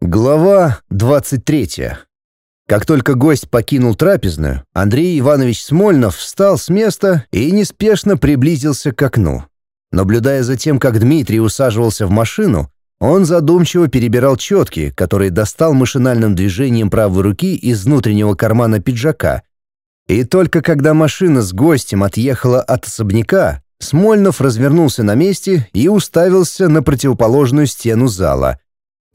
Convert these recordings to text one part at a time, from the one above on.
Глава 23. Как только гость покинул трапезную, Андрей Иванович Смольнов встал с места и неспешно приблизился к окну. Наблюдая за тем, как Дмитрий усаживался в машину, он задумчиво перебирал четки, которые достал машинальным движением правой руки из внутреннего кармана пиджака. И только когда машина с гостем отъехала от особняка, Смольнов развернулся на месте и уставился на противоположную стену зала —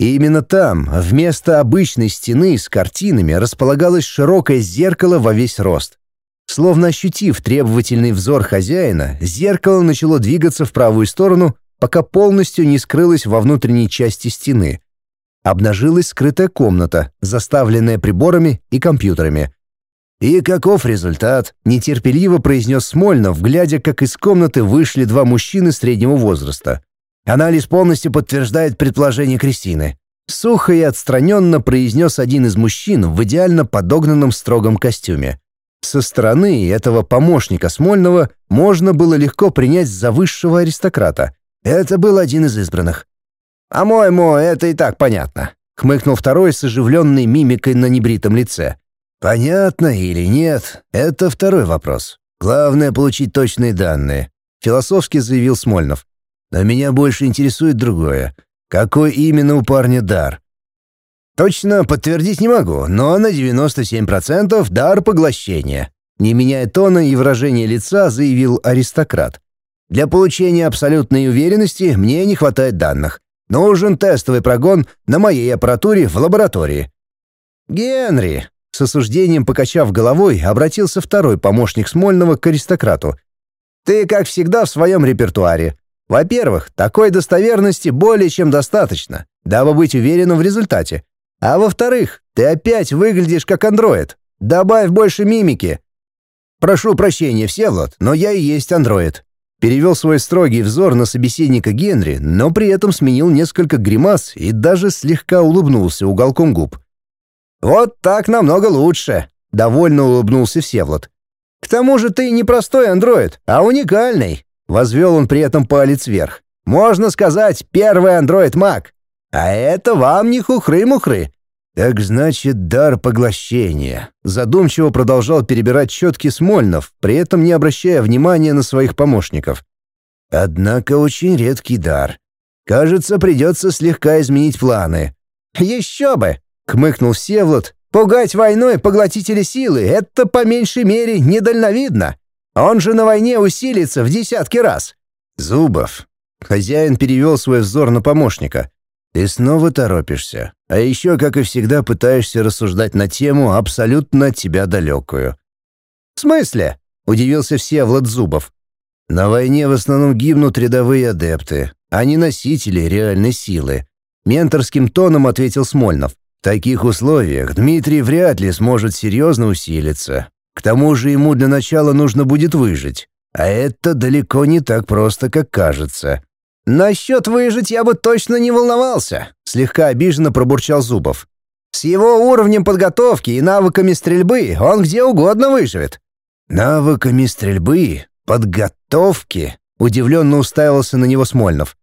и именно там, вместо обычной стены с картинами, располагалось широкое зеркало во весь рост. Словно ощутив требовательный взор хозяина, зеркало начало двигаться в правую сторону, пока полностью не скрылось во внутренней части стены. Обнажилась скрытая комната, заставленная приборами и компьютерами. «И каков результат?» — нетерпеливо произнес Смольнов, глядя, как из комнаты вышли два мужчины среднего возраста. Анализ полностью подтверждает предположение Кристины. Сухо и отстраненно произнес один из мужчин в идеально подогнанном строгом костюме. Со стороны этого помощника Смольного можно было легко принять за высшего аристократа. Это был один из избранных. «По-моему, это и так понятно», — хмыкнул второй с оживленной мимикой на небритом лице. «Понятно или нет, это второй вопрос. Главное — получить точные данные», — философски заявил Смольнов. Но меня больше интересует другое. Какой именно у парня дар? Точно подтвердить не могу, но на 97% дар поглощения. Не меняя тона и выражения лица, заявил аристократ. Для получения абсолютной уверенности мне не хватает данных. Нужен тестовый прогон на моей аппаратуре в лаборатории. Генри, с осуждением покачав головой, обратился второй помощник Смольного к аристократу. Ты, как всегда, в своем репертуаре. Во-первых, такой достоверности более чем достаточно, дабы быть уверенным в результате. А во-вторых, ты опять выглядишь как андроид. Добавь больше мимики. Прошу прощения, Всеволод, но я и есть андроид. Перевел свой строгий взор на собеседника Генри, но при этом сменил несколько гримас и даже слегка улыбнулся уголком губ. «Вот так намного лучше», — довольно улыбнулся Всеволод. «К тому же ты не простой андроид, а уникальный. Возвел он при этом палец вверх. «Можно сказать, первый андроид-маг. А это вам не хухры-мухры». «Так значит, дар поглощения», — задумчиво продолжал перебирать щетки Смольнов, при этом не обращая внимания на своих помощников. «Однако очень редкий дар. Кажется, придется слегка изменить планы». «Еще бы!» — кмыкнул Севлот. «Пугать войной поглотители силы — это по меньшей мере недальновидно. Он же на войне усилится в десятки раз. Зубов. Хозяин перевел свой взор на помощника. Ты снова торопишься. А еще, как и всегда, пытаешься рассуждать на тему, абсолютно от тебя далекую. В смысле? Удивился Всеволод Зубов. На войне в основном гибнут рядовые адепты, а не носители реальной силы. Менторским тоном ответил Смольнов. В таких условиях Дмитрий вряд ли сможет серьезно усилиться, к тому же ему для начала нужно будет выжить. А это далеко не так просто, как кажется. «Насчет выжить я бы точно не волновался», — слегка обиженно пробурчал Зубов. «С его уровнем подготовки и навыками стрельбы он где угодно выживет». «Навыками стрельбы? Подготовки?» — удивленно уставился на него Смольнов.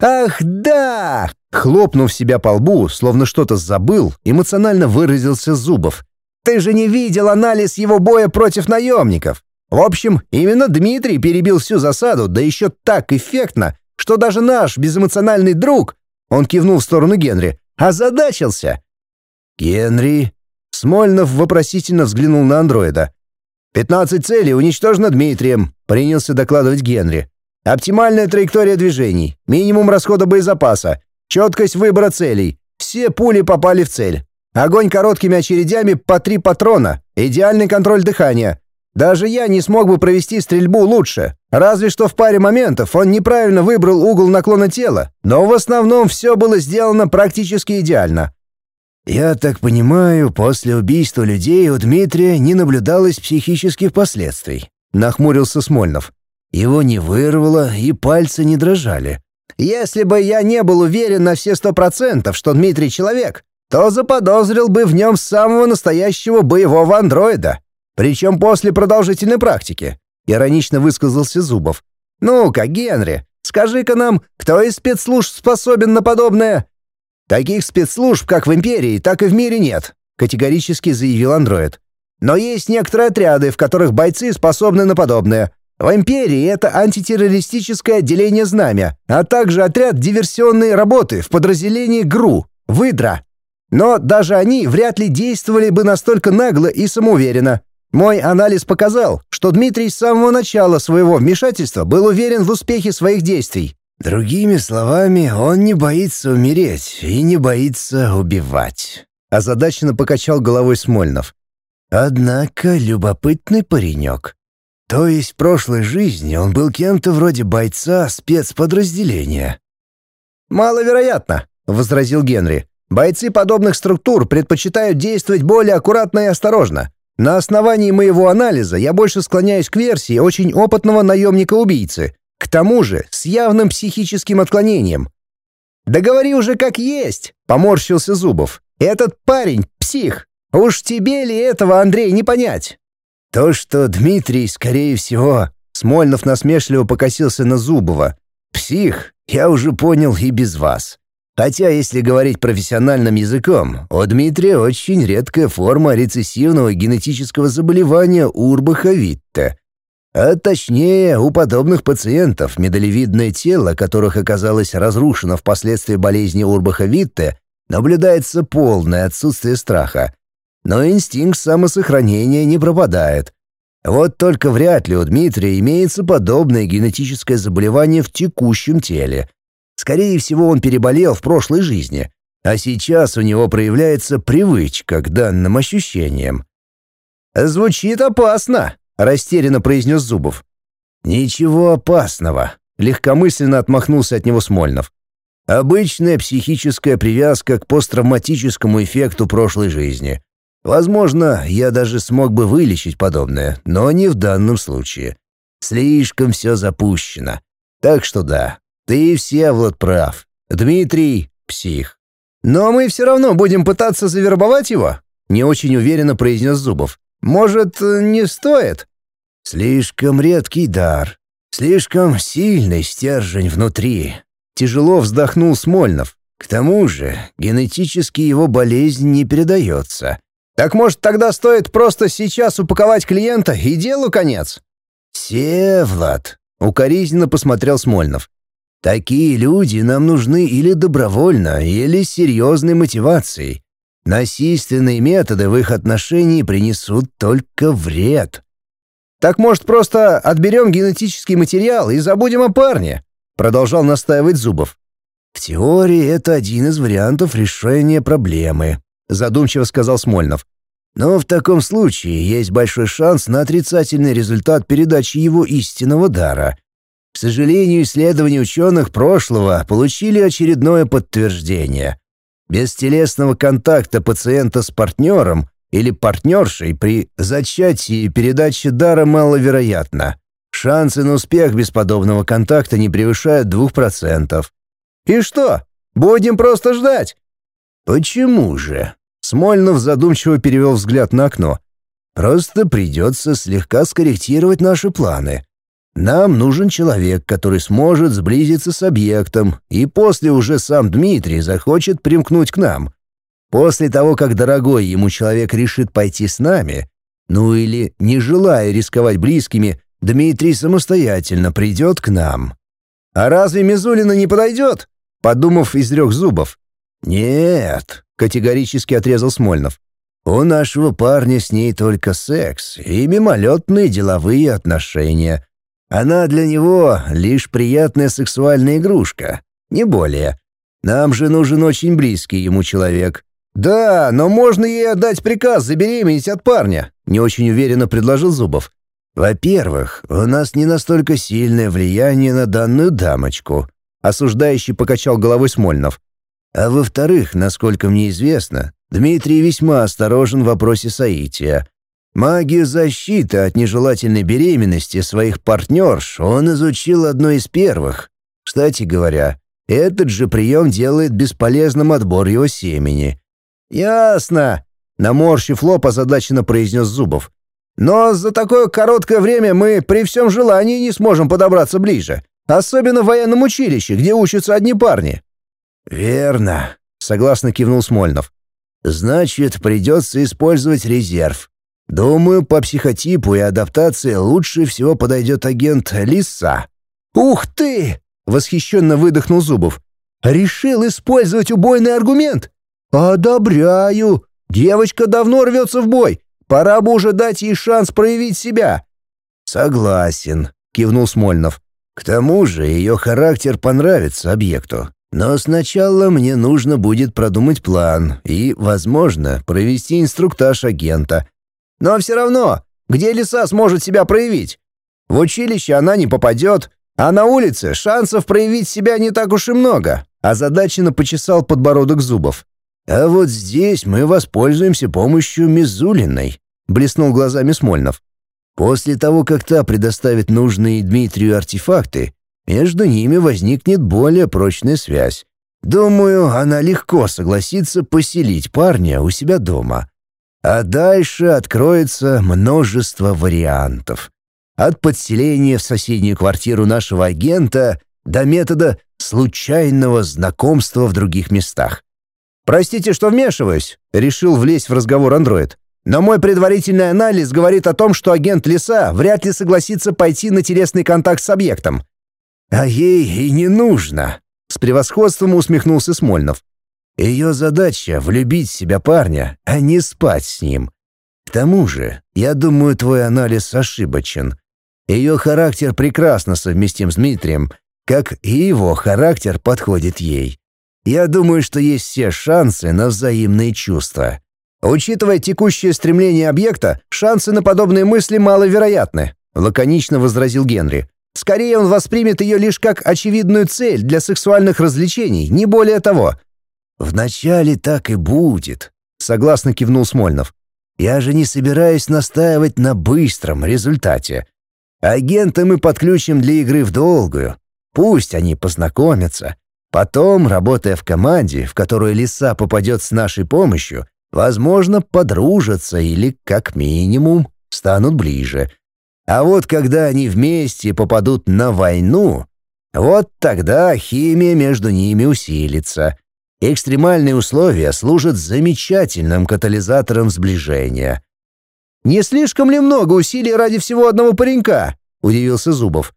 «Ах, да!» — хлопнув себя по лбу, словно что-то забыл, эмоционально выразился Зубов. Ты же не видел анализ его боя против наемников. В общем, именно Дмитрий перебил всю засаду, да еще так эффектно, что даже наш безэмоциональный друг, он кивнул в сторону Генри, озадачился. «Генри?» Смольнов вопросительно взглянул на андроида. «Пятнадцать целей уничтожено Дмитрием», — принялся докладывать Генри. «Оптимальная траектория движений, минимум расхода боезапаса, четкость выбора целей. Все пули попали в цель. Огонь короткими очередями по три патрона. Идеальный контроль дыхания. Даже я не смог бы провести стрельбу лучше. Разве что в паре моментов он неправильно выбрал угол наклона тела, но в основном все было сделано практически идеально. «Я так понимаю, после убийства людей у Дмитрия не наблюдалось психических последствий», — нахмурился Смольнов. «Его не вырвало, и пальцы не дрожали». «Если бы я не был уверен на все сто процентов, что Дмитрий человек, то заподозрил бы в нем самого настоящего боевого андроида. Причем после продолжительной практики. Иронично высказался Зубов. «Ну-ка, Генри, скажи-ка нам, кто из спецслужб способен на подобное?» Таких спецслужб, как в Империи, так и в мире нет», — категорически заявил андроид. «Но есть некоторые отряды, в которых бойцы способны на подобное. В Империи это антитеррористическое отделение «Знамя», а также отряд диверсионной работы в подразделении ГРУ, «Выдра». Но даже они вряд ли действовали бы настолько нагло и самоуверенно. Мой анализ показал, что Дмитрий с самого начала своего вмешательства был уверен в успехе своих действий. Другими словами, он не боится умереть и не боится убивать. Озадаченно покачал головой Смольнов. Однако любопытный паренек. То есть в прошлой жизни он был кем-то вроде бойца спецподразделения. «Маловероятно», — возразил Генри. «Бойцы подобных структур предпочитают действовать более аккуратно и осторожно. На основании моего анализа я больше склоняюсь к версии очень опытного наемника-убийцы, к тому же с явным психическим отклонением. «Да говори уже как есть!» — поморщился Зубов. «Этот парень — псих! Уж тебе ли этого, Андрей, не понять?» «То, что Дмитрий, скорее всего...» Смольнов насмешливо покосился на Зубова. «Псих, я уже понял и без вас. Хотя, если говорить профессиональным языком, у Дмитрия очень редкая форма рецессивного генетического заболевания Урбаха-Витте. А точнее, у подобных пациентов медалевидное тело, которых оказалось разрушено впоследствии болезни Урбаха-Витте, наблюдается полное отсутствие страха. Но инстинкт самосохранения не пропадает. Вот только вряд ли у Дмитрия имеется подобное генетическое заболевание в текущем теле – Скорее всего, он переболел в прошлой жизни, а сейчас у него проявляется привычка к данным ощущениям. «Звучит опасно», — растерянно произнес Зубов. «Ничего опасного», — легкомысленно отмахнулся от него Смольнов. «Обычная психическая привязка к посттравматическому эффекту прошлой жизни. Возможно, я даже смог бы вылечить подобное, но не в данном случае. Слишком все запущено. Так что да, ты, Всеволод, прав. Дмитрий — псих. Но мы все равно будем пытаться завербовать его, не очень уверенно произнес Зубов. Может, не стоит? Слишком редкий дар. Слишком сильный стержень внутри. Тяжело вздохнул Смольнов. К тому же генетически его болезнь не передается. Так может тогда стоит просто сейчас упаковать клиента и делу конец? Севлад, укоризненно посмотрел Смольнов. Такие люди нам нужны или добровольно, или с серьезной мотивацией. Насильственные методы в их отношении принесут только вред. «Так, может, просто отберем генетический материал и забудем о парне?» — продолжал настаивать Зубов. «В теории это один из вариантов решения проблемы», — задумчиво сказал Смольнов. «Но в таком случае есть большой шанс на отрицательный результат передачи его истинного дара. К сожалению, исследования ученых прошлого получили очередное подтверждение. Без телесного контакта пациента с партнером или партнершей при зачатии и передаче дара маловероятно. Шансы на успех без подобного контакта не превышают 2%. «И что? Будем просто ждать?» «Почему же?» Смольнов задумчиво перевел взгляд на окно. «Просто придется слегка скорректировать наши планы. Нам нужен человек, который сможет сблизиться с объектом, и после уже сам Дмитрий захочет примкнуть к нам. После того, как дорогой ему человек решит пойти с нами, ну или, не желая рисковать близкими, Дмитрий самостоятельно придет к нам. «А разве Мизулина не подойдет?» Подумав, изрек Зубов. «Нет», — категорически отрезал Смольнов. «У нашего парня с ней только секс и мимолетные деловые отношения. Она для него лишь приятная сексуальная игрушка, не более. Нам же нужен очень близкий ему человек. Да, но можно ей отдать приказ забеременеть от парня, не очень уверенно предложил Зубов. Во-первых, у нас не настолько сильное влияние на данную дамочку, осуждающий покачал головой Смольнов. А во-вторых, насколько мне известно, Дмитрий весьма осторожен в вопросе соития. Магию защиты от нежелательной беременности своих партнерш он изучил одной из первых. Кстати говоря, этот же прием делает бесполезным отбор его семени. «Ясно», — наморщив лоб озадаченно произнес Зубов. «Но за такое короткое время мы при всем желании не сможем подобраться ближе, особенно в военном училище, где учатся одни парни». «Верно», согласно кивнул Смольнов. «Значит, придется использовать резерв. Думаю, по психотипу и адаптации лучше всего подойдет агент Лиса». «Ух ты!» — восхищенно выдохнул Зубов. «Решил использовать убойный аргумент? Одобряю! Девочка давно рвется в бой. Пора бы уже дать ей шанс проявить себя». «Согласен», — кивнул Смольнов. «К тому же ее характер понравится объекту. Но сначала мне нужно будет продумать план и, возможно, провести инструктаж агента. Но все равно, где лиса сможет себя проявить? В училище она не попадет, а на улице шансов проявить себя не так уж и много. Озадаченно почесал подбородок зубов. «А вот здесь мы воспользуемся помощью Мизулиной», — блеснул глазами Смольнов. «После того, как та предоставит нужные Дмитрию артефакты, между ними возникнет более прочная связь. Думаю, она легко согласится поселить парня у себя дома. А дальше откроется множество вариантов. От подселения в соседнюю квартиру нашего агента до метода случайного знакомства в других местах. «Простите, что вмешиваюсь», — решил влезть в разговор андроид. «Но мой предварительный анализ говорит о том, что агент Лиса вряд ли согласится пойти на телесный контакт с объектом. «А ей и не нужно», — с превосходством усмехнулся Смольнов. «Ее задача — влюбить в себя парня, а не спать с ним. К тому же, я думаю, твой анализ ошибочен. Ее характер прекрасно совместим с Дмитрием, как и его характер подходит ей. Я думаю, что есть все шансы на взаимные чувства». «Учитывая текущее стремление объекта, шансы на подобные мысли маловероятны», — лаконично возразил Генри. Скорее он воспримет ее лишь как очевидную цель для сексуальных развлечений, не более того. «Вначале так и будет», — согласно кивнул Смольнов. «Я же не собираюсь настаивать на быстром результате. Агента мы подключим для игры в долгую. Пусть они познакомятся. Потом, работая в команде, в которую лиса попадет с нашей помощью, возможно, подружатся или, как минимум, станут ближе. А вот когда они вместе попадут на войну, вот тогда химия между ними усилится. Экстремальные условия служат замечательным катализатором сближения. «Не слишком ли много усилий ради всего одного паренька?» — удивился Зубов.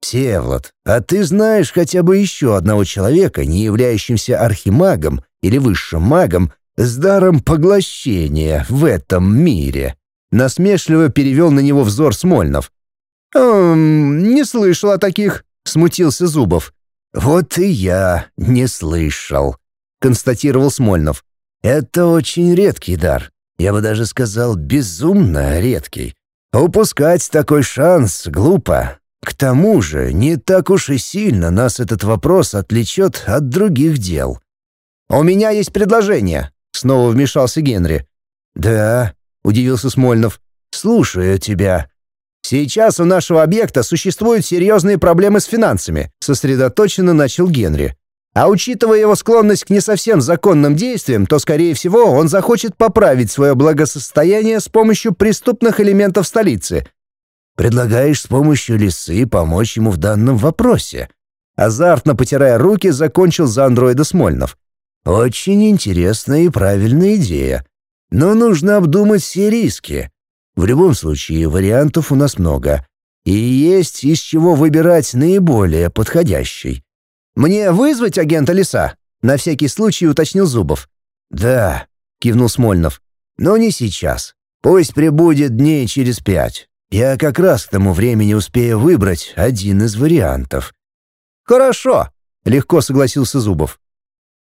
«Всеволод, а ты знаешь хотя бы еще одного человека, не являющимся архимагом или высшим магом, с даром поглощения в этом мире?» Насмешливо перевел на него взор Смольнов. «Эм, не слышал о таких», — смутился Зубов. «Вот и я не слышал», — констатировал Смольнов. «Это очень редкий дар. Я бы даже сказал, безумно редкий. Упускать такой шанс глупо. К тому же, не так уж и сильно нас этот вопрос отвлечет от других дел». «У меня есть предложение», — снова вмешался Генри. «Да», удивился Смольнов. «Слушаю тебя». «Сейчас у нашего объекта существуют серьезные проблемы с финансами», сосредоточенно начал Генри. А учитывая его склонность к не совсем законным действиям, то, скорее всего, он захочет поправить свое благосостояние с помощью преступных элементов столицы. «Предлагаешь с помощью лисы помочь ему в данном вопросе?» Азартно потирая руки, закончил за андроида Смольнов. «Очень интересная и правильная идея. Но нужно обдумать все риски. В любом случае, вариантов у нас много. И есть из чего выбирать наиболее подходящий. «Мне вызвать агента Лиса?» — на всякий случай уточнил Зубов. «Да», — кивнул Смольнов. «Но не сейчас. Пусть прибудет дней через пять. Я как раз к тому времени успею выбрать один из вариантов». «Хорошо», — легко согласился Зубов.